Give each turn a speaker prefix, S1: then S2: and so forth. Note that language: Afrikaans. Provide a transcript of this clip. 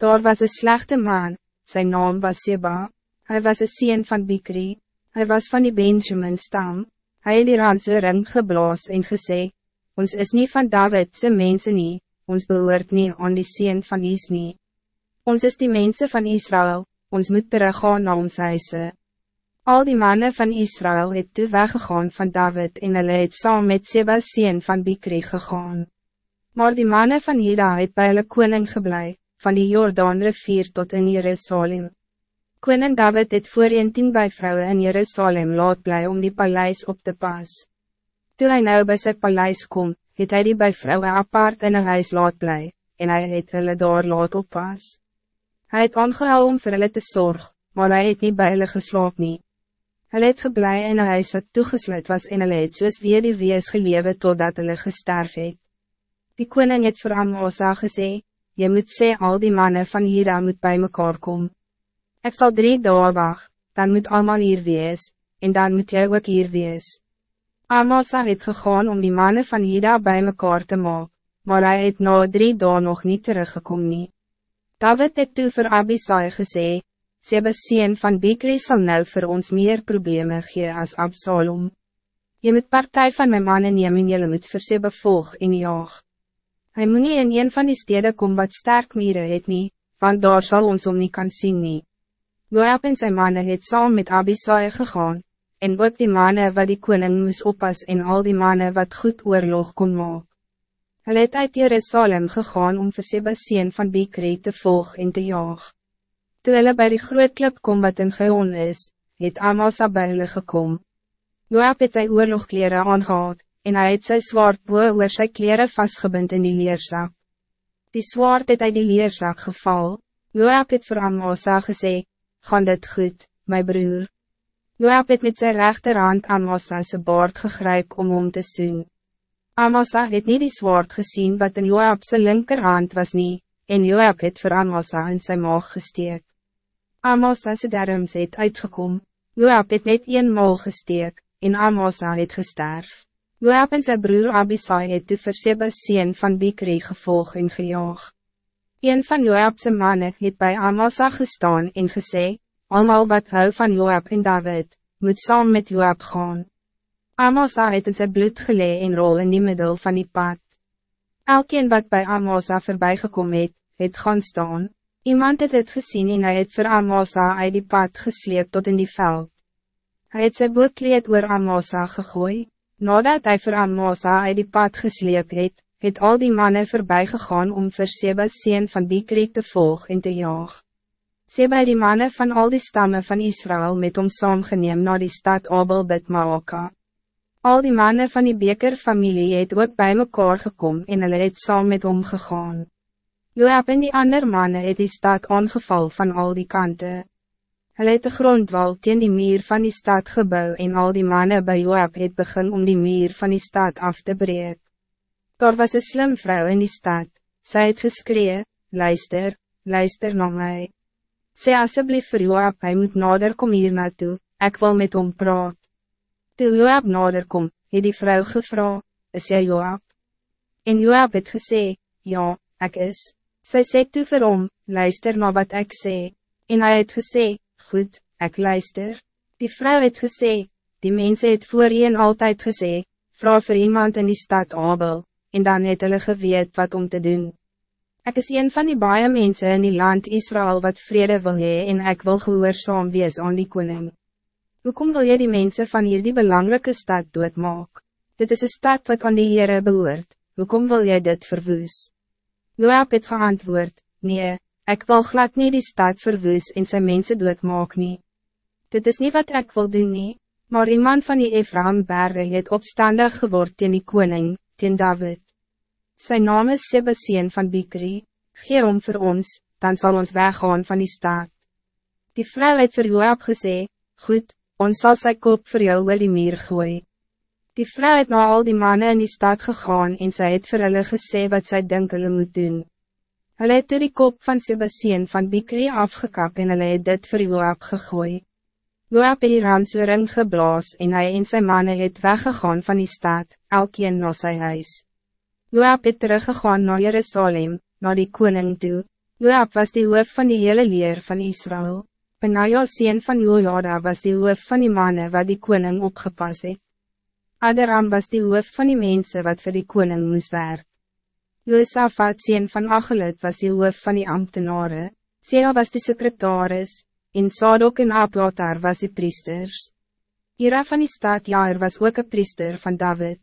S1: Daar was een slechte man, zijn naam was Seba, hij was een sien van Bikri, hij was van die Benjamin stam, hij het die ranse ring geblaas en gesê, ons is niet van Davidse mensen nie, ons behoort niet aan die sien van Is nie. Ons is die mensen van Israël, ons moet teruggaan na ons huise. Al die mannen van Israël het toe weggegaan van David en hulle het saam met Seba sien van Bikri gegaan. Maar die mannen van Juda het by hulle koning geblei, van die Jordaan rivier tot in Jerusalem. Koning David het voor een tien bij vrouwen in Jerusalem laat blij om die paleis op te pas. Toen hij nou bij zijn paleis kom, het hij die bij vrouwen apart in een huis laat blij, en hij het hulle daar laat oppas. Hij het aangehou om vir hulle te zorg, maar hij het niet bij hulle geslaap nie. Hulle het geblei in een huis wat toegesluit was en hulle het soos weer die wees gelewe totdat hulle gesterf het. Die koning het vir Amasa gesê, Je moet sê al die mannen van hier moet bij mekaar komen. Ik zal drie dagen wacht, dan moet allemaal hier wees, en dan moet jij ook hier wees. Amasa het gegaan om die mannen van Hida bij mekaar te maken, maar hij het na drie dagen nog niet teruggekomen. Nie. David het toe vir Abisai gesê, Sebe sien van Bikri sal nou voor ons meer problemen gee als Absalom. Je moet partij van mijn mannen neem en jylle moet vir Sebe volg en jaag. Hy moet nie in een van die steden kom wat sterk mieren het nie, want daar zal ons om niet kan zien nie. Joab en zijn mannen het saam met Abisai gegaan, en ook die mannen wat die koning moes oppas en al die mannen wat goed oorlog kon maak. Hulle het uit Jerusalem gegaan om vir Sebasien van Bikri te volg en te jaag. Toe hulle by die groot klip kom wat in Geon is, het Amasa by hulle gekom. Joab het sy oorlogkleren aangehad, en hij het sy zwaard boe oor sy kleren vastgebind in die leerzak. Die zwaard het uit die leerzak geval, Joab het vir Amasa gesê, gaan dit goed, my broer. Joab het met zijn rechterhand Amasa zijn baard gegryp om om te zien. Amasa het niet die zwaard gezien wat in Joab zijn linkerhand was niet, en Joab het voor Amasa in zijn maag gesteek. Amasa se derms het uitgekom, Joab het net eenmaal gesteek, en Amasa het gesterf. Joab en zijn broer Abisai het toe vir Seba sien van Bikri gevolg en gejaag. Een van Joabse mannen het bij Amasa gestaan en gesê, allemaal wat hou van Joab en David, moet saam met Joab gaan. Amasa het in sy bloed gelee en rol in die middel van die pad. Elkeen wat bij Amasa voorbij gekom het, het gaan staan. Iemand het het gezien en hy het vir Amasa uit die pad gesleep tot in die veld. Hij het sy boekleed oor Amasa gegooi. Nadat hij vir Amasa uit die pad gesleep het, het al die mannen voorbij gegaan om vir Seba sien van Bikri te volg en te jaag. Seba die mannen van al die stammen van Israël met hom saamgeneem na die stad Abel bid Maoka. Al die mannen van die bekerfamilie het ook bij mekaar gekom en hulle het saam met hom gegaan. Joab en die ander mannen het die stad aangeval van al die kanten. Hulle het de grondwal teen die muur van die stad gebouw en al die mannen bij Joab het begin om die muur van die stad af te breken. Daar was een slim vrouw in die stad. Zij het geskree, luister, luister na mij. Sê asseblief vir Joab, hy moet nader kom hier naartoe, ek wil met hom praat. Toe Joab nader kom, het die vrouw gevra, is jy Joab? En Joab het gesê, ja, ik is. Sy sê toe vir hom, luister na wat ik sê. En hij het gesê, goed, ik luister. Die vrouw het gesê, die mensen het voor een altijd gesê, vrouw voor iemand in die stad Abel en dan het hulle geweet wat om te doen. Ik is een van die baie mensen in die land Israël wat vrede wil hee en ik wil gehoorzaam wees aan die koning. Hoekom wil je die mensen van hier die belangrijke stad doodmaak? Dit is een stad wat aan die Heere behoort, hoekom wil jy dit verwoes? Joab het geantwoord, nee, ik wil glad niet die stad verwoes en zijn mensen doodmaak nie. Dit is niet wat ik wil doen nie, maar iemand van die Ephraim berge het opstandig geword in die koning, teen David. Zijn naam is Sebasien van Bikri, geer om voor ons, dan zal ons weggaan van die staat. Die vrou het vir Joab gesê, goed, ons zal zijn kop voor jou wel die meer gooi. Die vrou het na al die mannen in die stad gegaan en sy het vir hulle gesê wat zij dink hulle moet doen. Hulle het die kop van Sebasien van Bikri afgekap en hulle het dit vir Joab gegooi. Joab het die ransoring geblaas en hij en zijn mannen het weggegaan van die stad, elkeen na sy huis. Joab het teruggegaan naar Jerusalem, naar die koning toe. Joab was die hoof van die hele leer van Israël. Benaja sien van Jojada was die hoof van die mannen wat die koning opgepas het. Aderam was die hoof van die mensen wat voor die koning moest werk. Josafat sien van Achelit was die hoof van die ambtenaren. Sera was die secretaris, en Sadok en Ablatar was die priesters. Ira van die stad Jair was ook een priester van David.